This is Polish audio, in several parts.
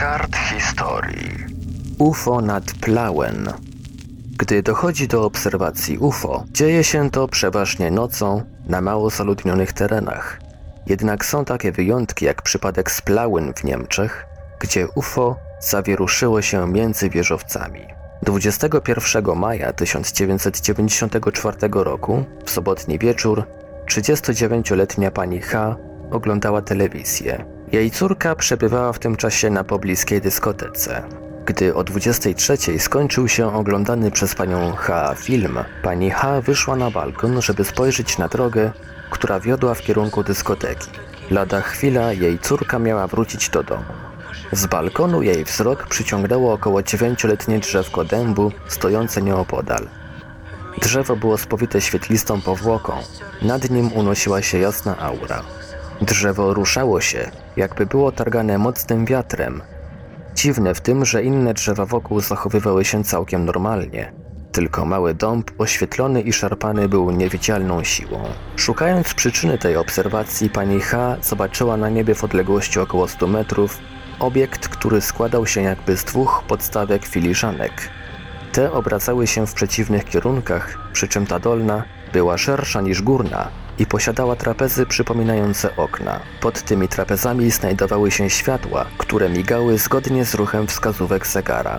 kart historii. UFO nad Plauen. Gdy dochodzi do obserwacji UFO, dzieje się to przeważnie nocą na mało zaludnionych terenach. Jednak są takie wyjątki jak przypadek z Plauen w Niemczech, gdzie UFO zawieruszyło się między wieżowcami. 21 maja 1994 roku, w sobotni wieczór, 39-letnia pani H oglądała telewizję. Jej córka przebywała w tym czasie na pobliskiej dyskotece. Gdy o 23 skończył się oglądany przez panią H film, pani H wyszła na balkon, żeby spojrzeć na drogę, która wiodła w kierunku dyskoteki. Lada chwila jej córka miała wrócić do domu. Z balkonu jej wzrok przyciągnęło około dziewięcioletnie drzewko dębu stojące nieopodal. Drzewo było spowite świetlistą powłoką, nad nim unosiła się jasna aura. Drzewo ruszało się, jakby było targane mocnym wiatrem. Dziwne w tym, że inne drzewa wokół zachowywały się całkiem normalnie. Tylko mały dąb, oświetlony i szarpany, był niewidzialną siłą. Szukając przyczyny tej obserwacji, pani H zobaczyła na niebie w odległości około 100 metrów obiekt, który składał się jakby z dwóch podstawek filiżanek. Te obracały się w przeciwnych kierunkach, przy czym ta dolna była szersza niż górna i posiadała trapezy przypominające okna. Pod tymi trapezami znajdowały się światła, które migały zgodnie z ruchem wskazówek zegara.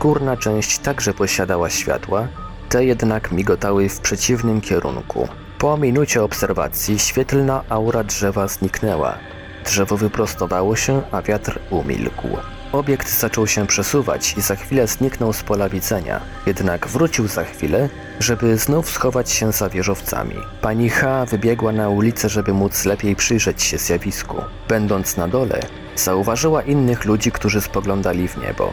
Górna część także posiadała światła, te jednak migotały w przeciwnym kierunku. Po minucie obserwacji świetlna aura drzewa zniknęła. Drzewo wyprostowało się, a wiatr umilkł. Obiekt zaczął się przesuwać i za chwilę zniknął z pola widzenia. Jednak wrócił za chwilę, żeby znów schować się za wieżowcami. Pani H wybiegła na ulicę, żeby móc lepiej przyjrzeć się zjawisku. Będąc na dole, zauważyła innych ludzi, którzy spoglądali w niebo.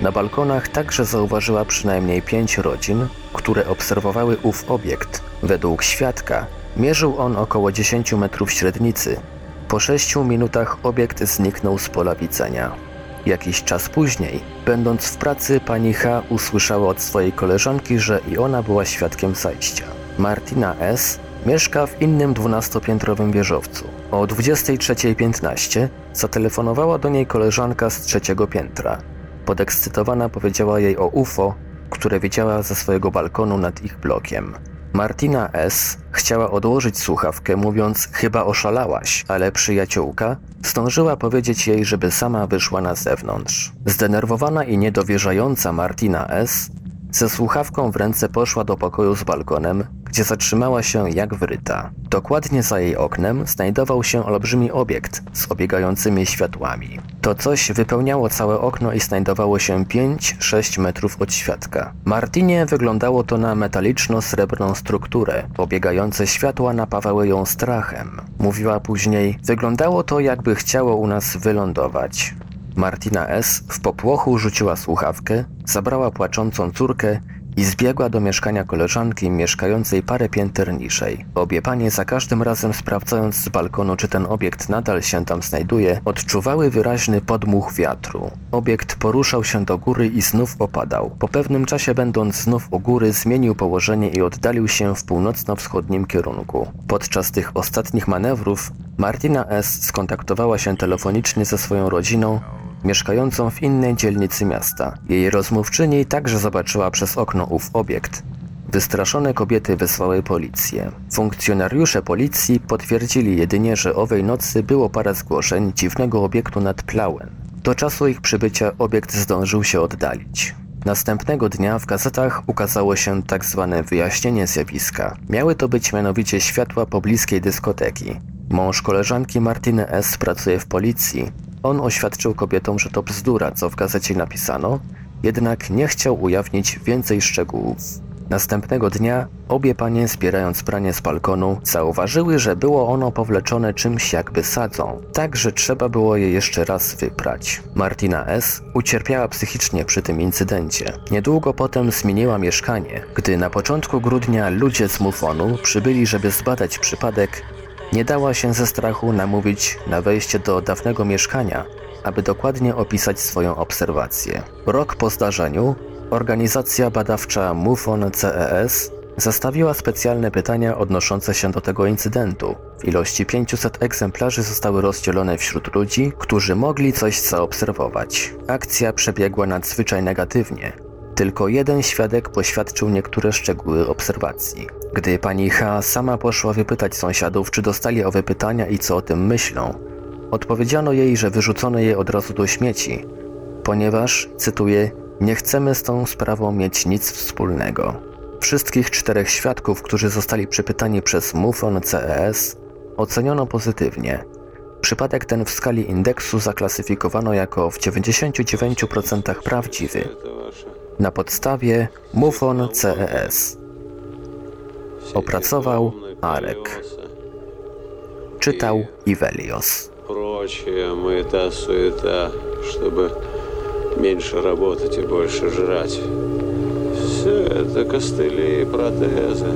Na balkonach także zauważyła przynajmniej pięć rodzin, które obserwowały ów obiekt. Według świadka mierzył on około 10 metrów średnicy. Po sześciu minutach obiekt zniknął z pola widzenia. Jakiś czas później, będąc w pracy, pani H usłyszała od swojej koleżanki, że i ona była świadkiem zajścia. Martina S. mieszka w innym dwunastopiętrowym wieżowcu. O 23.15 zatelefonowała do niej koleżanka z trzeciego piętra. Podekscytowana powiedziała jej o UFO, które widziała ze swojego balkonu nad ich blokiem. Martina S. chciała odłożyć słuchawkę, mówiąc: Chyba oszalałaś, ale przyjaciółka zdążyła powiedzieć jej, żeby sama wyszła na zewnątrz. Zdenerwowana i niedowierzająca Martina S. ze słuchawką w ręce poszła do pokoju z balkonem, gdzie zatrzymała się jak wryta. Dokładnie za jej oknem znajdował się olbrzymi obiekt z obiegającymi światłami. To coś wypełniało całe okno i znajdowało się 5-6 metrów od świadka. Martinie wyglądało to na metaliczno-srebrną strukturę. Obiegające światła napawały ją strachem. Mówiła później, wyglądało to jakby chciało u nas wylądować. Martina S. w popłochu rzuciła słuchawkę, zabrała płaczącą córkę i zbiegła do mieszkania koleżanki mieszkającej parę pięter niżej. Obie panie za każdym razem sprawdzając z balkonu, czy ten obiekt nadal się tam znajduje, odczuwały wyraźny podmuch wiatru. Obiekt poruszał się do góry i znów opadał. Po pewnym czasie będąc znów u góry zmienił położenie i oddalił się w północno-wschodnim kierunku. Podczas tych ostatnich manewrów Martina S. skontaktowała się telefonicznie ze swoją rodziną mieszkającą w innej dzielnicy miasta. Jej rozmówczyni także zobaczyła przez okno ów obiekt. Wystraszone kobiety wezwały policję. Funkcjonariusze policji potwierdzili jedynie, że owej nocy było parę zgłoszeń dziwnego obiektu nad Plauen. Do czasu ich przybycia obiekt zdążył się oddalić. Następnego dnia w gazetach ukazało się tak zwane wyjaśnienie zjawiska. Miały to być mianowicie światła pobliskiej dyskoteki. Mąż koleżanki Martiny S. pracuje w policji on oświadczył kobietom, że to bzdura, co w gazecie napisano, jednak nie chciał ujawnić więcej szczegółów. Następnego dnia obie panie zbierając pranie z balkonu zauważyły, że było ono powleczone czymś jakby sadzą, tak że trzeba było je jeszcze raz wyprać. Martina S. ucierpiała psychicznie przy tym incydencie. Niedługo potem zmieniła mieszkanie, gdy na początku grudnia ludzie z Mufonu przybyli, żeby zbadać przypadek, nie dała się ze strachu namówić na wejście do dawnego mieszkania, aby dokładnie opisać swoją obserwację. Rok po zdarzeniu organizacja badawcza MUFON CES Zastawiła specjalne pytania odnoszące się do tego incydentu. W ilości 500 egzemplarzy zostały rozdzielone wśród ludzi, którzy mogli coś zaobserwować. Akcja przebiegła nadzwyczaj negatywnie. Tylko jeden świadek poświadczył niektóre szczegóły obserwacji. Gdy pani H sama poszła wypytać sąsiadów, czy dostali owe pytania i co o tym myślą, odpowiedziano jej, że wyrzucono je od razu do śmieci, ponieważ, cytuję, nie chcemy z tą sprawą mieć nic wspólnego. Wszystkich czterech świadków, którzy zostali przepytani przez MUFON CES, oceniono pozytywnie. Przypadek ten w skali indeksu zaklasyfikowano jako w 99% prawdziwy. Na podstawie MUFON CES. Opracował Arek. Czytał Ivelios. Прочая маята, суета, чтобы меньше работать и больше жрать. Все это костыли и протезы.